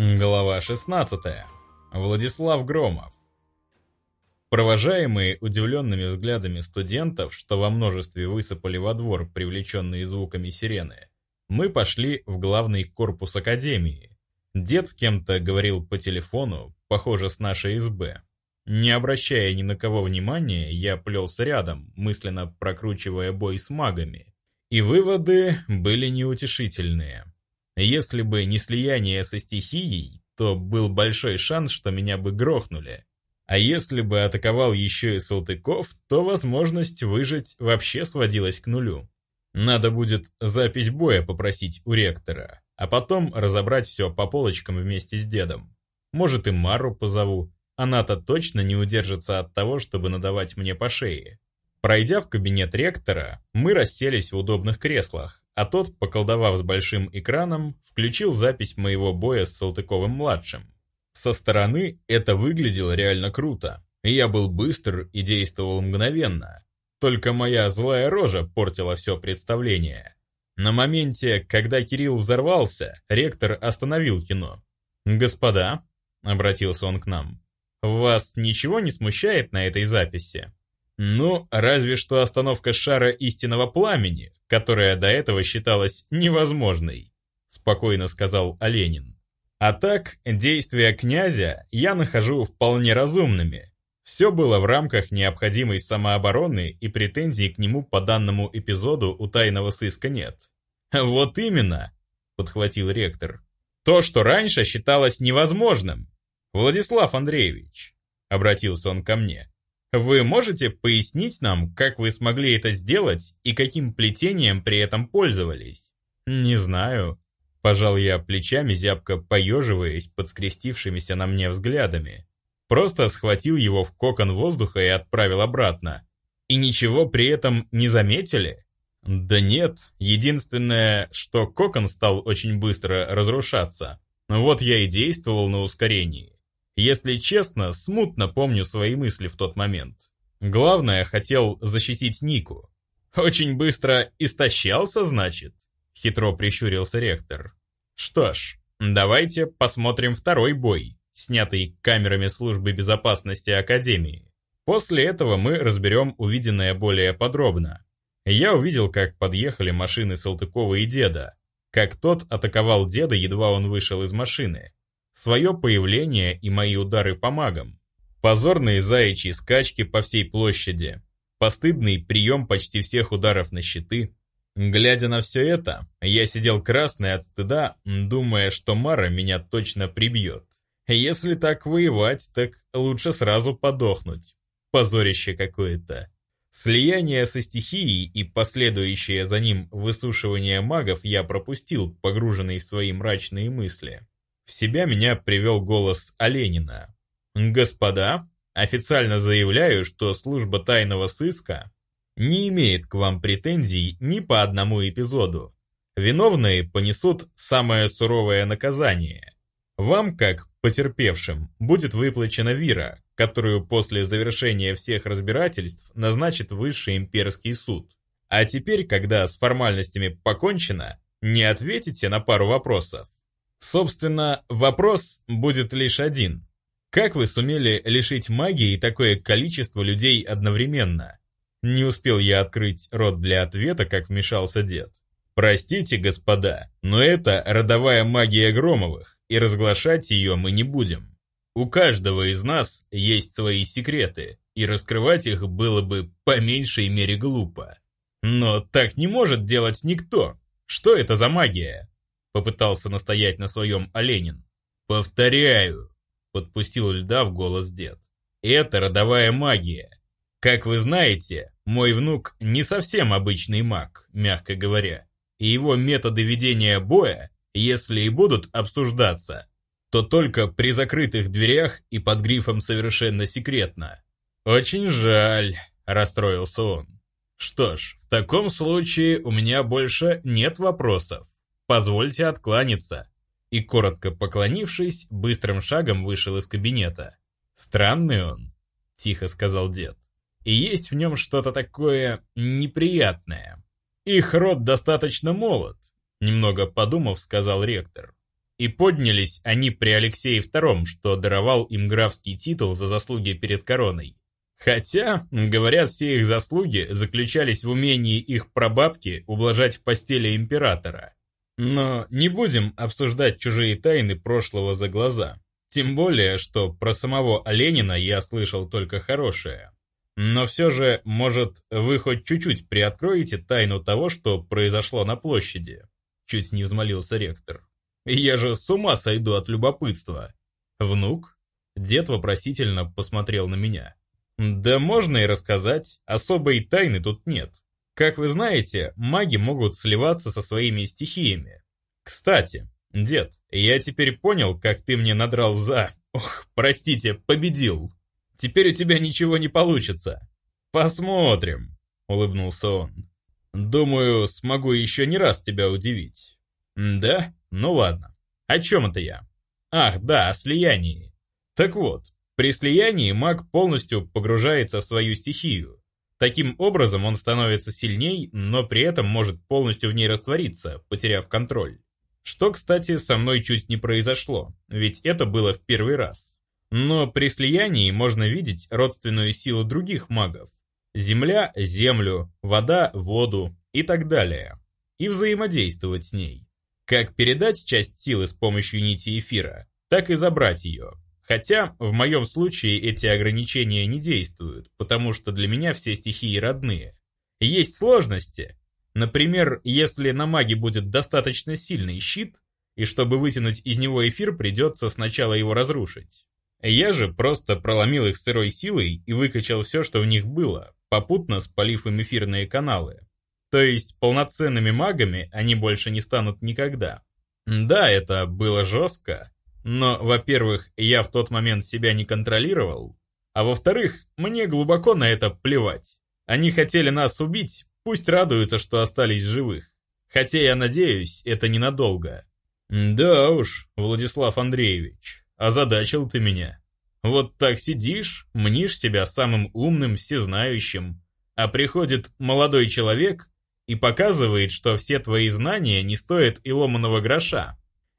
Глава 16. Владислав Громов. Провожаемые удивленными взглядами студентов, что во множестве высыпали во двор, привлеченные звуками сирены, мы пошли в главный корпус академии. Дед с кем-то говорил по телефону, похоже, с нашей СБ. Не обращая ни на кого внимания, я плелся рядом, мысленно прокручивая бой с магами. И выводы были неутешительные. Если бы не слияние со стихией, то был большой шанс, что меня бы грохнули. А если бы атаковал еще и Салтыков, то возможность выжить вообще сводилась к нулю. Надо будет запись боя попросить у ректора, а потом разобрать все по полочкам вместе с дедом. Может и Мару позову, она-то точно не удержится от того, чтобы надавать мне по шее. Пройдя в кабинет ректора, мы расселись в удобных креслах, а тот, поколдовав с большим экраном, включил запись моего боя с Салтыковым-младшим. Со стороны это выглядело реально круто, я был быстр и действовал мгновенно. Только моя злая рожа портила все представление. На моменте, когда Кирилл взорвался, ректор остановил кино. «Господа», — обратился он к нам, — «вас ничего не смущает на этой записи?» Ну, разве что остановка шара истинного пламени, которая до этого считалась невозможной, спокойно сказал Оленин. А так, действия князя я нахожу вполне разумными. Все было в рамках необходимой самообороны и претензий к нему по данному эпизоду у тайного сыска нет. Вот именно, подхватил ректор. То, что раньше считалось невозможным. Владислав Андреевич, обратился он ко мне, вы можете пояснить нам, как вы смогли это сделать и каким плетением при этом пользовались? Не знаю. Пожал я плечами, зябко поеживаясь под скрестившимися на мне взглядами. Просто схватил его в кокон воздуха и отправил обратно. И ничего при этом не заметили? Да нет, единственное, что кокон стал очень быстро разрушаться. Вот я и действовал на ускорении. Если честно, смутно помню свои мысли в тот момент. Главное, хотел защитить Нику. Очень быстро истощался, значит? Хитро прищурился ректор. Что ж, давайте посмотрим второй бой, снятый камерами службы безопасности Академии. После этого мы разберем увиденное более подробно. Я увидел, как подъехали машины Салтыкова и деда, как тот атаковал деда, едва он вышел из машины, свое появление и мои удары по магам. Позорные заячьи скачки по всей площади, постыдный прием почти всех ударов на щиты. Глядя на все это, я сидел красный от стыда, думая, что Мара меня точно прибьет. Если так воевать, так лучше сразу подохнуть. Позорище какое-то. Слияние со стихией и последующее за ним высушивание магов я пропустил, погруженный в свои мрачные мысли. В себя меня привел голос Оленина. «Господа, официально заявляю, что служба тайного сыска не имеет к вам претензий ни по одному эпизоду. Виновные понесут самое суровое наказание. Вам, как потерпевшим, будет выплачена вира, которую после завершения всех разбирательств назначит Высший имперский суд. А теперь, когда с формальностями покончено, не ответите на пару вопросов. Собственно, вопрос будет лишь один. Как вы сумели лишить магии такое количество людей одновременно? Не успел я открыть рот для ответа, как вмешался дед. Простите, господа, но это родовая магия Громовых, и разглашать ее мы не будем. У каждого из нас есть свои секреты, и раскрывать их было бы по меньшей мере глупо. Но так не может делать никто. Что это за магия? Попытался настоять на своем Оленин. «Повторяю», — подпустил льда в голос дед. «Это родовая магия. Как вы знаете, мой внук не совсем обычный маг, мягко говоря, и его методы ведения боя, если и будут обсуждаться, то только при закрытых дверях и под грифом «совершенно секретно». «Очень жаль», — расстроился он. «Что ж, в таком случае у меня больше нет вопросов. Позвольте откланяться». И, коротко поклонившись, быстрым шагом вышел из кабинета. «Странный он», — тихо сказал дед. «И есть в нем что-то такое неприятное. Их род достаточно молод», — немного подумав, сказал ректор. И поднялись они при Алексее II, что даровал им графский титул за заслуги перед короной. Хотя, говорят, все их заслуги заключались в умении их прабабки ублажать в постели императора. Но не будем обсуждать чужие тайны прошлого за глаза. Тем более, что про самого Оленина я слышал только хорошее. Но все же, может, вы хоть чуть-чуть приоткроете тайну того, что произошло на площади? Чуть не взмолился ректор. Я же с ума сойду от любопытства. Внук? Дед вопросительно посмотрел на меня. Да можно и рассказать, особой тайны тут нет. Как вы знаете, маги могут сливаться со своими стихиями. Кстати, дед, я теперь понял, как ты мне надрал за... Ох, простите, победил. Теперь у тебя ничего не получится. Посмотрим, улыбнулся он. Думаю, смогу еще не раз тебя удивить. Да? Ну ладно. О чем это я? Ах, да, о слиянии. Так вот, при слиянии маг полностью погружается в свою стихию. Таким образом он становится сильней, но при этом может полностью в ней раствориться, потеряв контроль. Что, кстати, со мной чуть не произошло, ведь это было в первый раз. Но при слиянии можно видеть родственную силу других магов. Земля – землю, вода – воду и так далее. И взаимодействовать с ней. Как передать часть силы с помощью нити эфира, так и забрать ее. Хотя в моем случае эти ограничения не действуют, потому что для меня все стихии родные. Есть сложности. Например, если на маге будет достаточно сильный щит, и чтобы вытянуть из него эфир, придется сначала его разрушить. Я же просто проломил их сырой силой и выкачал все, что в них было, попутно спалив им эфирные каналы. То есть полноценными магами они больше не станут никогда. Да, это было жестко, но, во-первых, я в тот момент себя не контролировал, а во-вторых, мне глубоко на это плевать. Они хотели нас убить, пусть радуются, что остались живых. Хотя я надеюсь, это ненадолго. Да уж, Владислав Андреевич, озадачил ты меня. Вот так сидишь, мнишь себя самым умным, всезнающим, а приходит молодой человек и показывает, что все твои знания не стоят и ломаного гроша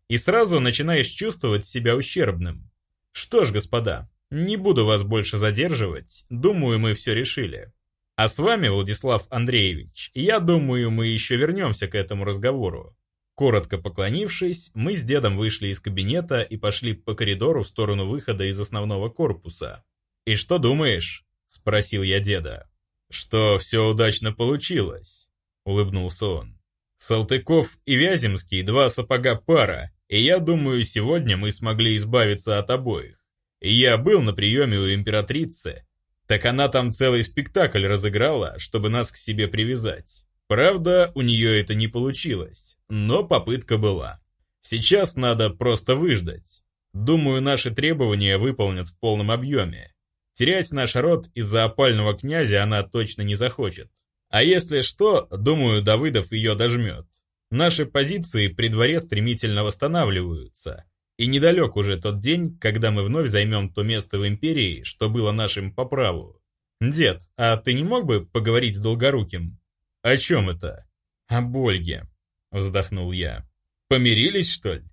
и сразу начинаешь чувствовать себя ущербным. Что ж, господа, не буду вас больше задерживать, думаю, мы все решили. А с вами, Владислав Андреевич, я думаю, мы еще вернемся к этому разговору. Коротко поклонившись, мы с дедом вышли из кабинета и пошли по коридору в сторону выхода из основного корпуса. «И что думаешь?» – спросил я деда. «Что все удачно получилось», – улыбнулся он. «Салтыков и Вяземский – два сапога пара, и я думаю, сегодня мы смогли избавиться от обоих. Я был на приеме у императрицы, так она там целый спектакль разыграла, чтобы нас к себе привязать. Правда, у нее это не получилось, но попытка была. Сейчас надо просто выждать. Думаю, наши требования выполнят в полном объеме. Терять наш род из-за опального князя она точно не захочет. А если что, думаю, Давыдов ее дожмет. Наши позиции при дворе стремительно восстанавливаются, и недалек уже тот день, когда мы вновь займем то место в империи, что было нашим по праву. Дед, а ты не мог бы поговорить с Долгоруким? О чем это? О Ольге, вздохнул я. Помирились, что ли?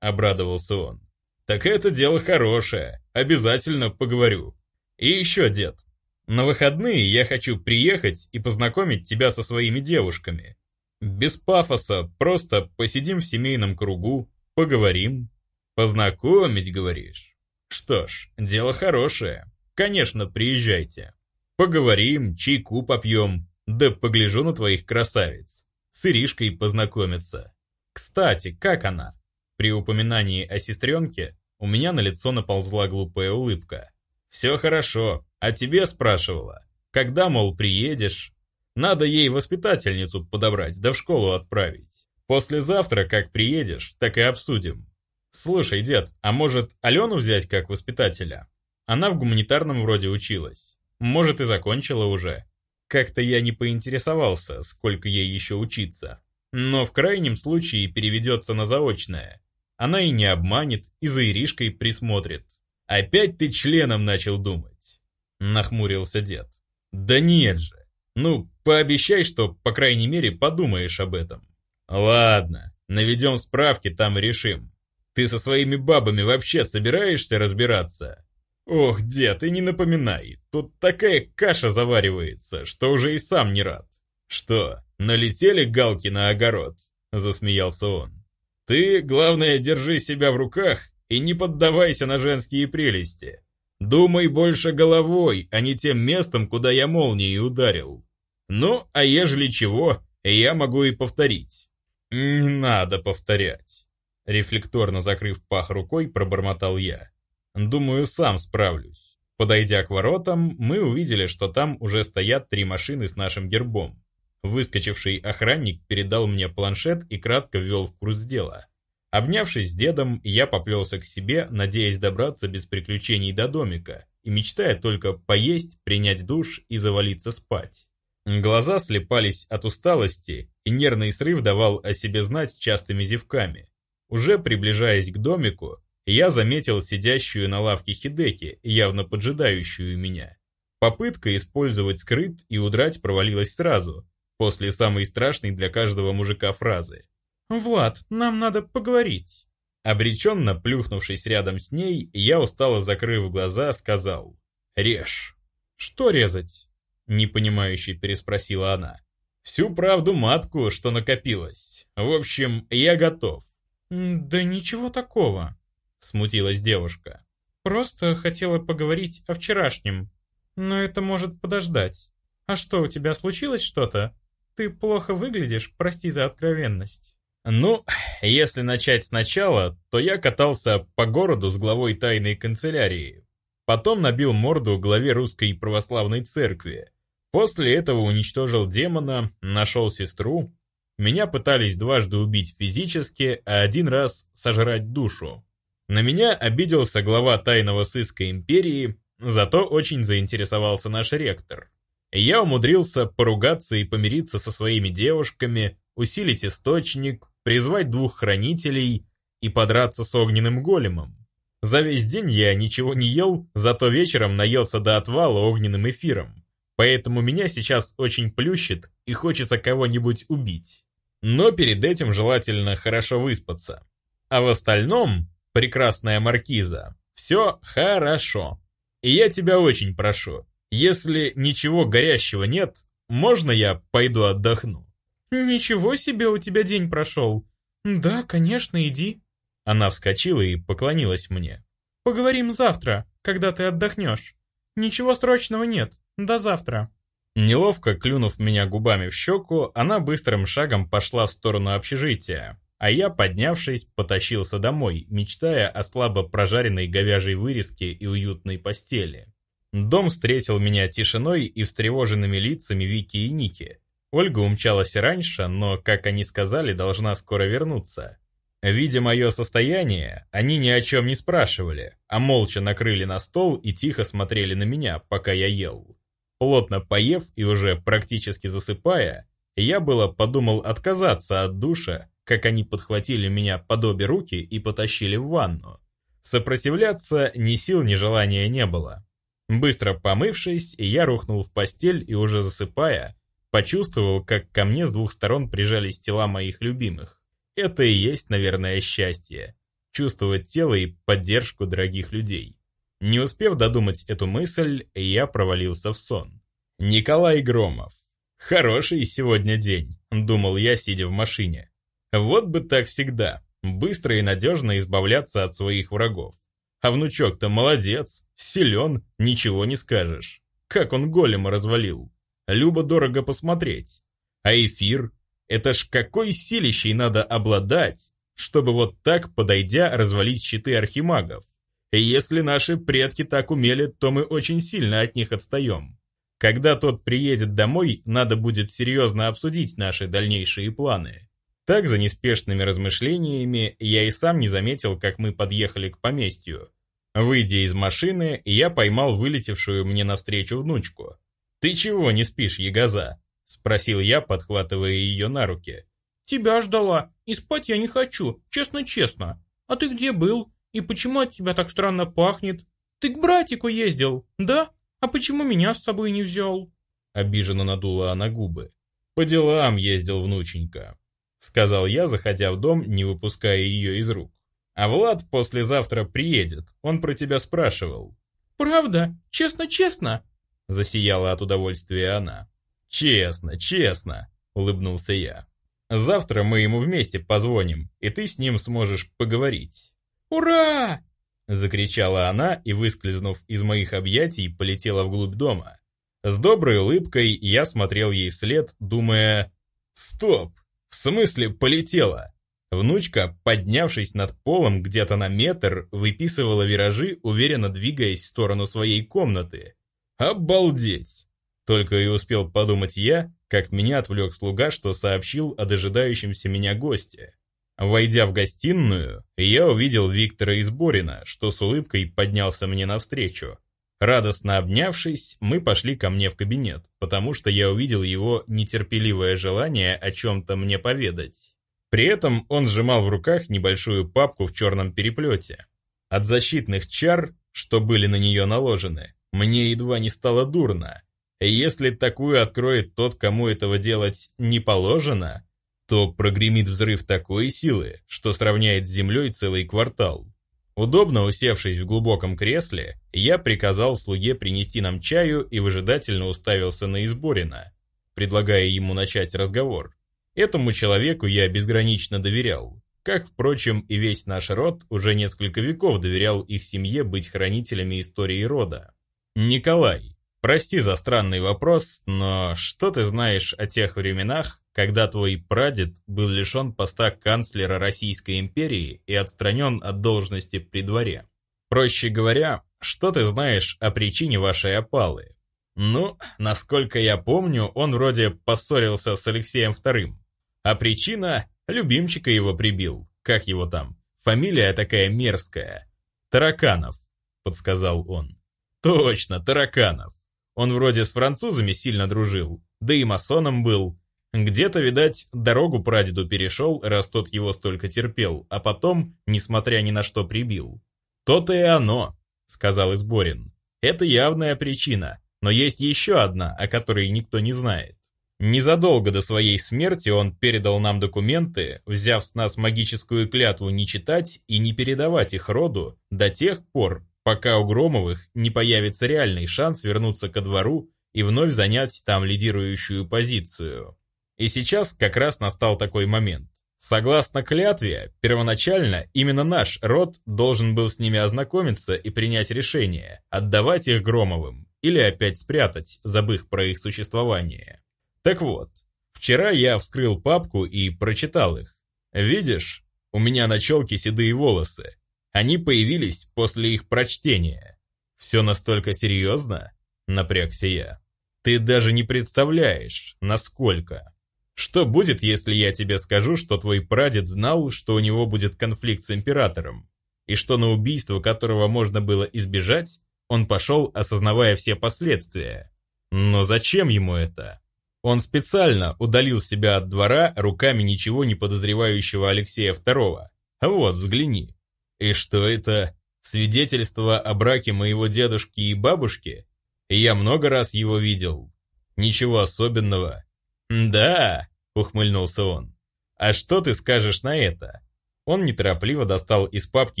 Обрадовался он. Так это дело хорошее, обязательно поговорю. И еще, дед, на выходные я хочу приехать и познакомить тебя со своими девушками. Без пафоса, просто посидим в семейном кругу, поговорим. Познакомить, говоришь? Что ж, дело хорошее. Конечно, приезжайте. Поговорим, чайку попьем, да погляжу на твоих красавиц. С Иришкой познакомиться. Кстати, как она? При упоминании о сестренке у меня на лицо наползла глупая улыбка. Все хорошо, а тебе спрашивала. Когда, мол, приедешь? Надо ей воспитательницу подобрать, да в школу отправить. Послезавтра, как приедешь, так и обсудим. Слушай, дед, а может Алену взять как воспитателя? Она в гуманитарном вроде училась. Может и закончила уже. Как-то я не поинтересовался, сколько ей еще учиться. Но в крайнем случае переведется на заочное. Она и не обманет, и за Иришкой присмотрит. Опять ты членом начал думать. Нахмурился дед. Да нет же. Ну, пообещай, что, по крайней мере, подумаешь об этом. Ладно, наведем справки, там и решим. Ты со своими бабами вообще собираешься разбираться? Ох, дед, и не напоминай, тут такая каша заваривается, что уже и сам не рад. Что, налетели галки на огород? Засмеялся он. Ты, главное, держи себя в руках и не поддавайся на женские прелести. Думай больше головой, а не тем местом, куда я молнией ударил. Ну, а ежели чего, я могу и повторить. Не надо повторять. Рефлекторно закрыв пах рукой, пробормотал я. Думаю, сам справлюсь. Подойдя к воротам, мы увидели, что там уже стоят три машины с нашим гербом. Выскочивший охранник передал мне планшет и кратко ввел в курс дела. Обнявшись с дедом, я поплелся к себе, надеясь добраться без приключений до домика и мечтая только поесть, принять душ и завалиться спать. Глаза слепались от усталости, и нервный срыв давал о себе знать частыми зевками. Уже приближаясь к домику, я заметил сидящую на лавке Хидеки, явно поджидающую меня. Попытка использовать скрыт и удрать провалилась сразу, после самой страшной для каждого мужика фразы. «Влад, нам надо поговорить». Обреченно плюхнувшись рядом с ней, я устало закрыв глаза, сказал «Режь». «Что резать?» — непонимающе переспросила она. «Всю правду матку, что накопилось. В общем, я готов». «Да ничего такого», — смутилась девушка. «Просто хотела поговорить о вчерашнем. Но это может подождать. А что, у тебя случилось что-то? Ты плохо выглядишь, прости за откровенность». Ну, если начать сначала, то я катался по городу с главой тайной канцелярии. Потом набил морду главе русской православной церкви. После этого уничтожил демона, нашел сестру. Меня пытались дважды убить физически, а один раз сожрать душу. На меня обиделся глава тайного сыска империи, зато очень заинтересовался наш ректор. Я умудрился поругаться и помириться со своими девушками, усилить источник, призвать двух хранителей и подраться с огненным големом. За весь день я ничего не ел, зато вечером наелся до отвала огненным эфиром. Поэтому меня сейчас очень плющит и хочется кого-нибудь убить. Но перед этим желательно хорошо выспаться. А в остальном, прекрасная маркиза, все хорошо. И я тебя очень прошу, если ничего горящего нет, можно я пойду отдохну? «Ничего себе у тебя день прошел!» «Да, конечно, иди». Она вскочила и поклонилась мне. «Поговорим завтра, когда ты отдохнешь. Ничего срочного нет. До завтра». Неловко клюнув меня губами в щеку, она быстрым шагом пошла в сторону общежития, а я, поднявшись, потащился домой, мечтая о слабо прожаренной говяжьей вырезке и уютной постели. Дом встретил меня тишиной и встревоженными лицами Вики и Ники, Ольга умчалась раньше, но, как они сказали, должна скоро вернуться. Видя мое состояние, они ни о чем не спрашивали, а молча накрыли на стол и тихо смотрели на меня, пока я ел. Плотно поев и уже практически засыпая, я было подумал отказаться от душа, как они подхватили меня под обе руки и потащили в ванну. Сопротивляться ни сил, ни желания не было. Быстро помывшись, я рухнул в постель и уже засыпая, Почувствовал, как ко мне с двух сторон прижались тела моих любимых. Это и есть, наверное, счастье. Чувствовать тело и поддержку дорогих людей. Не успев додумать эту мысль, я провалился в сон. Николай Громов. Хороший сегодня день, думал я, сидя в машине. Вот бы так всегда, быстро и надежно избавляться от своих врагов. А внучок-то молодец, силен, ничего не скажешь. Как он голема развалил. Любо-дорого посмотреть. А эфир? Это ж какой силищей надо обладать, чтобы вот так, подойдя, развалить щиты архимагов. И если наши предки так умели, то мы очень сильно от них отстаем. Когда тот приедет домой, надо будет серьезно обсудить наши дальнейшие планы. Так, за неспешными размышлениями, я и сам не заметил, как мы подъехали к поместью. Выйдя из машины, я поймал вылетевшую мне навстречу внучку. «Ты чего не спишь, ягоза?» — спросил я, подхватывая ее на руки. «Тебя ждала, и спать я не хочу, честно-честно. А ты где был? И почему от тебя так странно пахнет? Ты к братику ездил, да? А почему меня с собой не взял?» Обиженно надула она губы. «По делам ездил внученька», — сказал я, заходя в дом, не выпуская ее из рук. А Влад послезавтра приедет, он про тебя спрашивал». «Правда? Честно-честно?» Засияла от удовольствия она. «Честно, честно», — улыбнулся я. «Завтра мы ему вместе позвоним, и ты с ним сможешь поговорить». «Ура!» — закричала она и, выскользнув из моих объятий, полетела вглубь дома. С доброй улыбкой я смотрел ей вслед, думая «Стоп! В смысле полетела?» Внучка, поднявшись над полом где-то на метр, выписывала виражи, уверенно двигаясь в сторону своей комнаты. «Обалдеть!» Только и успел подумать я, как меня отвлек слуга, что сообщил о дожидающемся меня госте. Войдя в гостиную, я увидел Виктора Изборина, что с улыбкой поднялся мне навстречу. Радостно обнявшись, мы пошли ко мне в кабинет, потому что я увидел его нетерпеливое желание о чем-то мне поведать. При этом он сжимал в руках небольшую папку в черном переплете. От защитных чар, что были на нее наложены, мне едва не стало дурно. Если такую откроет тот, кому этого делать не положено, то прогремит взрыв такой силы, что сравняет с землей целый квартал. Удобно усевшись в глубоком кресле, я приказал слуге принести нам чаю и выжидательно уставился на Изборина, предлагая ему начать разговор. Этому человеку я безгранично доверял, как, впрочем, и весь наш род уже несколько веков доверял их семье быть хранителями истории рода. «Николай, прости за странный вопрос, но что ты знаешь о тех временах, когда твой прадед был лишен поста канцлера Российской империи и отстранен от должности при дворе. Проще говоря, что ты знаешь о причине вашей опалы? Ну, насколько я помню, он вроде поссорился с Алексеем II. А причина – любимчика его прибил. Как его там? Фамилия такая мерзкая. Тараканов, подсказал он. Точно, Тараканов. Он вроде с французами сильно дружил, да и масоном был. Где-то, видать, дорогу прадеду перешел, раз тот его столько терпел, а потом, несмотря ни на что, прибил. «То-то и оно», — сказал Изборин. «Это явная причина, но есть еще одна, о которой никто не знает. Незадолго до своей смерти он передал нам документы, взяв с нас магическую клятву не читать и не передавать их роду до тех пор, пока у Громовых не появится реальный шанс вернуться ко двору и вновь занять там лидирующую позицию. И сейчас как раз настал такой момент. Согласно клятве, первоначально именно наш род должен был с ними ознакомиться и принять решение, отдавать их Громовым или опять спрятать, забыв про их существование. Так вот, вчера я вскрыл папку и прочитал их. Видишь, у меня на челке седые волосы. Они появились после их прочтения. Все настолько серьезно? Напрягся я. Ты даже не представляешь, насколько. Что будет, если я тебе скажу, что твой прадед знал, что у него будет конфликт с императором, и что на убийство которого можно было избежать, он пошел, осознавая все последствия? Но зачем ему это? Он специально удалил себя от двора руками ничего не подозревающего Алексея II. Вот, взгляни. И что это? Свидетельство о браке моего дедушки и бабушки? Я много раз его видел. Ничего особенного. «Да», — ухмыльнулся он. «А что ты скажешь на это?» Он неторопливо достал из папки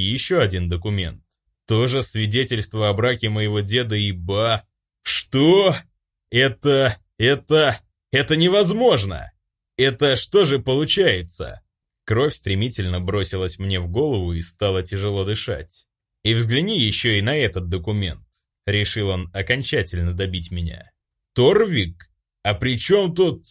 еще один документ. «Тоже свидетельство о браке моего деда и ба...» «Что? Это... это... это невозможно! Это что же получается?» Кровь стремительно бросилась мне в голову и стало тяжело дышать. «И взгляни еще и на этот документ», — решил он окончательно добить меня. «Торвик? А при чем тут...»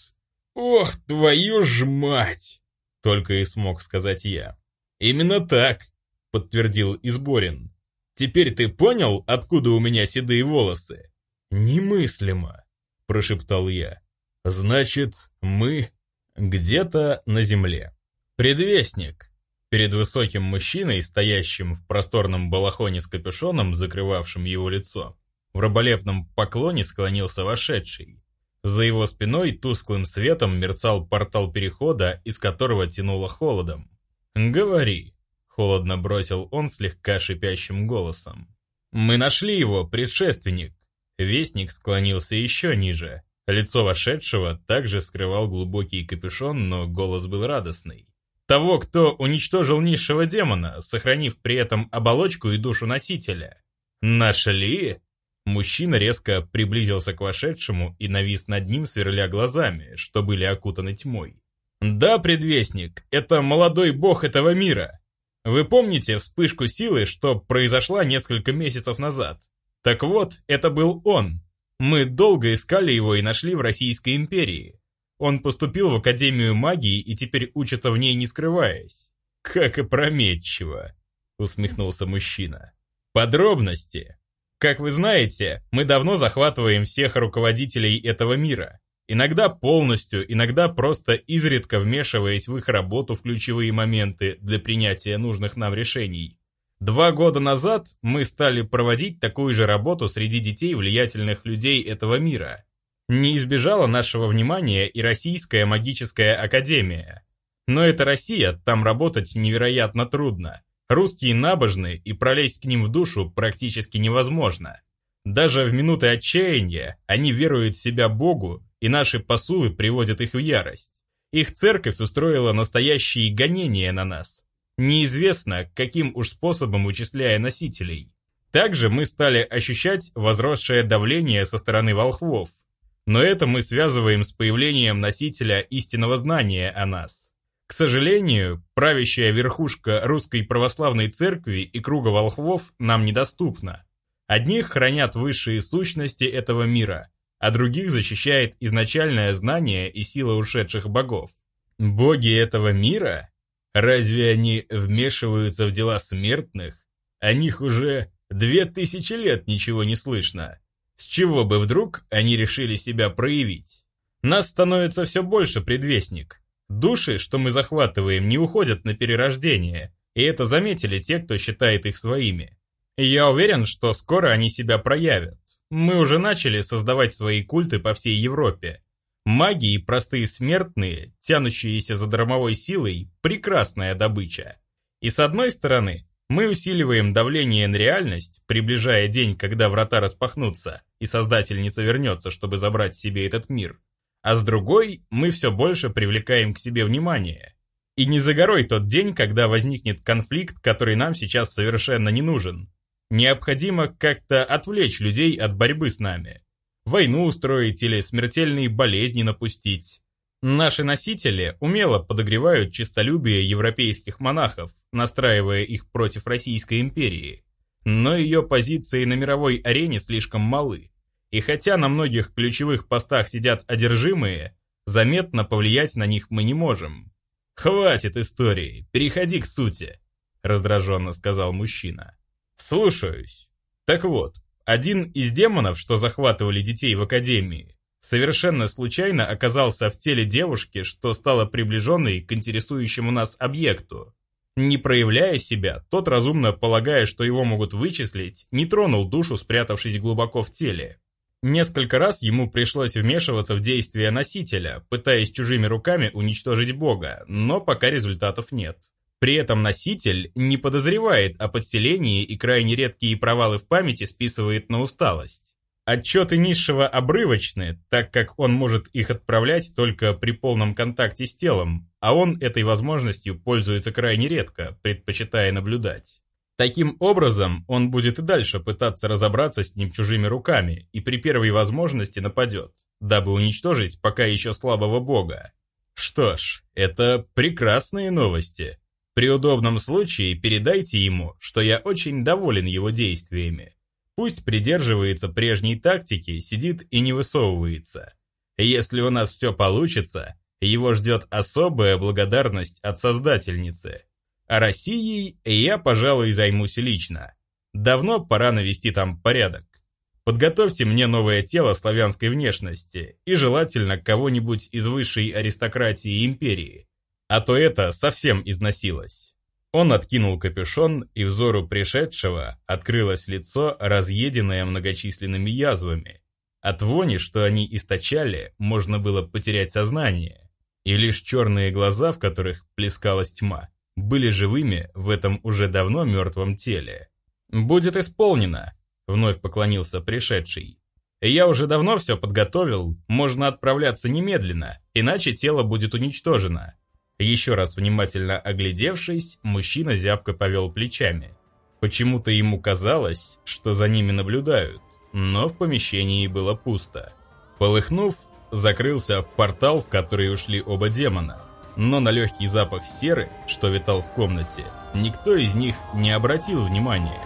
«Ох, твою ж мать!» — только и смог сказать я. «Именно так», — подтвердил Изборин. «Теперь ты понял, откуда у меня седые волосы?» «Немыслимо», — прошептал я. «Значит, мы где-то на земле». «Предвестник». Перед высоким мужчиной, стоящим в просторном балахоне с капюшоном, закрывавшим его лицо, в раболепном поклоне склонился вошедший. За его спиной тусклым светом мерцал портал перехода, из которого тянуло холодом. «Говори», — холодно бросил он слегка шипящим голосом. «Мы нашли его, предшественник». Вестник склонился еще ниже. Лицо вошедшего также скрывал глубокий капюшон, но голос был радостный. Того, кто уничтожил низшего демона, сохранив при этом оболочку и душу носителя. Нашли? Мужчина резко приблизился к вошедшему и навис над ним, сверля глазами, что были окутаны тьмой. «Да, предвестник, это молодой бог этого мира. Вы помните вспышку силы, что произошла несколько месяцев назад? Так вот, это был он. Мы долго искали его и нашли в Российской империи. Он поступил в Академию магии и теперь учится в ней не скрываясь. Как опрометчиво, усмехнулся мужчина. Подробности. Как вы знаете, мы давно захватываем всех руководителей этого мира. Иногда полностью, иногда просто изредка вмешиваясь в их работу в ключевые моменты для принятия нужных нам решений. Два года назад мы стали проводить такую же работу среди детей влиятельных людей этого мира. Не избежала нашего внимания и Российская магическая академия. Но это Россия, там работать невероятно трудно. Русские набожны, и пролезть к ним в душу практически невозможно. Даже в минуты отчаяния они веруют в себя Богу и наши посулы приводят их в ярость. Их церковь устроила настоящие гонения на нас. Неизвестно, каким уж способом вычисляя носителей. Также мы стали ощущать возросшее давление со стороны волхвов. Но это мы связываем с появлением носителя истинного знания о нас. К сожалению, правящая верхушка русской православной церкви и круга волхвов нам недоступна. Одних хранят высшие сущности этого мира, а других защищает изначальное знание и сила ушедших богов. Боги этого мира? Разве они вмешиваются в дела смертных? О них уже две тысячи лет ничего не слышно. С чего бы вдруг они решили себя проявить? Нас становится все больше, предвестник. Души, что мы захватываем, не уходят на перерождение, и это заметили те, кто считает их своими. я уверен, что скоро они себя проявят. Мы уже начали создавать свои культы по всей Европе. Маги и простые смертные, тянущиеся за дармовой силой, прекрасная добыча. И с одной стороны, мы усиливаем давление на реальность, приближая день, когда врата распахнутся, и Создательница вернется, чтобы забрать себе этот мир. А с другой, мы все больше привлекаем к себе внимание. И не за горой тот день, когда возникнет конфликт, который нам сейчас совершенно не нужен. Необходимо как-то отвлечь людей от борьбы с нами. Войну устроить или смертельные болезни напустить. Наши носители умело подогревают честолюбие европейских монахов, настраивая их против Российской империи. Но ее позиции на мировой арене слишком малы. И хотя на многих ключевых постах сидят одержимые, заметно повлиять на них мы не можем. «Хватит истории, переходи к сути», — раздраженно сказал мужчина. Слушаюсь. Так вот, один из демонов, что захватывали детей в академии, совершенно случайно оказался в теле девушки, что стала приближенной к интересующему нас объекту. Не проявляя себя, тот, разумно полагая, что его могут вычислить, не тронул душу, спрятавшись глубоко в теле. Несколько раз ему пришлось вмешиваться в действия носителя, пытаясь чужими руками уничтожить бога, но пока результатов нет. При этом носитель не подозревает о подселении и крайне редкие провалы в памяти списывает на усталость. Отчеты низшего обрывочны, так как он может их отправлять только при полном контакте с телом, а он этой возможностью пользуется крайне редко, предпочитая наблюдать. Таким образом, он будет и дальше пытаться разобраться с ним чужими руками и при первой возможности нападет, дабы уничтожить пока еще слабого бога. Что ж, это прекрасные новости. При удобном случае передайте ему, что я очень доволен его действиями. Пусть придерживается прежней тактики, сидит и не высовывается. Если у нас все получится, его ждет особая благодарность от Создательницы. А Россией я, пожалуй, займусь лично. Давно пора навести там порядок. Подготовьте мне новое тело славянской внешности и желательно кого-нибудь из высшей аристократии империи а то это совсем износилось. Он откинул капюшон, и взору пришедшего открылось лицо, разъеденное многочисленными язвами. От вони, что они источали, можно было потерять сознание, и лишь черные глаза, в которых плескалась тьма, были живыми в этом уже давно мертвом теле. «Будет исполнено», — вновь поклонился пришедший. «Я уже давно все подготовил, можно отправляться немедленно, иначе тело будет уничтожено. Еще раз внимательно оглядевшись, мужчина зябко повел плечами. Почему-то ему казалось, что за ними наблюдают, но в помещении было пусто. Полыхнув, закрылся портал, в который ушли оба демона. Но на легкий запах серы, что витал в комнате, никто из них не обратил внимания.